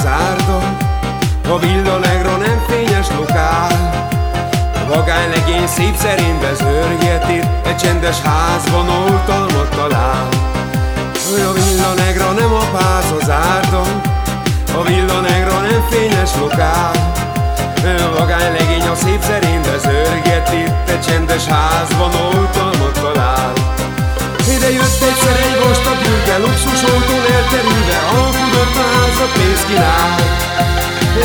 az árdon, a villa negro nem fényes lokál. A vagány legény szép szerint bezörget itt, egy csendes házban oltalmat talál. A villa negra nem a pász az árdon, a villa negra nem fényes lokál. A vagány legény a szép szerint bezörget itt, egy csendes házban oltalmat jött egyszer egy vastag ülke, luxus autón elterülve, alkudott a háza pénzt kínál.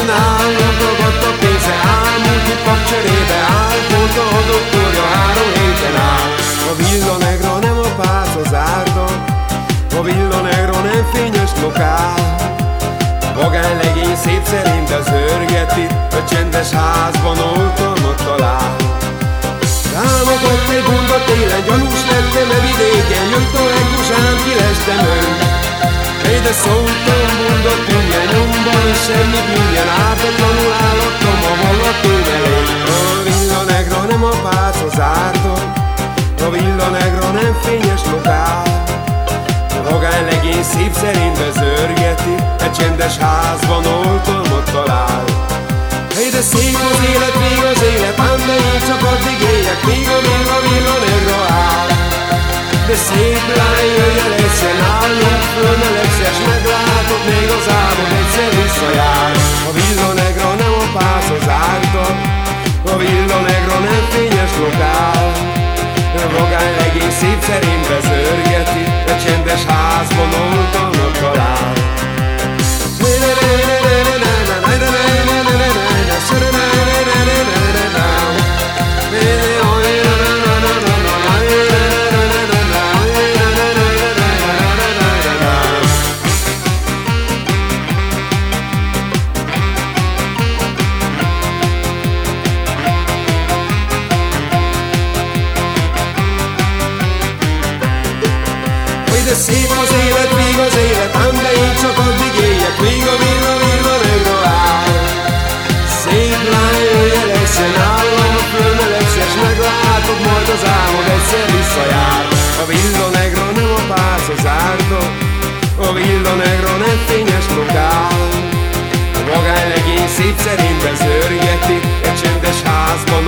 Nálam ragadt a pénze, ámult itt pap cserébe, állt a doktorja, három héten áll. A villa negra nem a pác az árda, a villa negra nem fényes lokál. Vagány vidéken, jött a legdusám, kilestem ön. Hey, de szóltam, bunda tűnje, nyomban és semmi bűnjen, ártatlanul állottam a vallató elé. A villa negra nem a pász az árton, a villa negra nem fényes lokál. A vagány legény szép szerint bezörgeti, egy csendes házban oltalmat talál. Hey, de szép az élet, még az élet, ám de én csak addig éljek, míg a villa, villa negra áll. Szép lány, jöjjön egyszer nálunk, föl ne legszes, meglátod, még az álmod egyszer visszajár. A villa negra nem a pász az ártat, a villa negra nem fényes lokál. A vagány legény szép szerint bezörgeti, de szép az élet, víg az élet, ám de én csak addig éljek, míg a villa, villa nem rohál. Szép lány, jöjjelek, se nálam a fölmelek, se, s meglátod majd az álmod egyszer visszajár. A villa negra nem a pálca zárda, a villa negra nem fényes lokál. A magánylegény szép szerint bezörgeti, egy csendes házban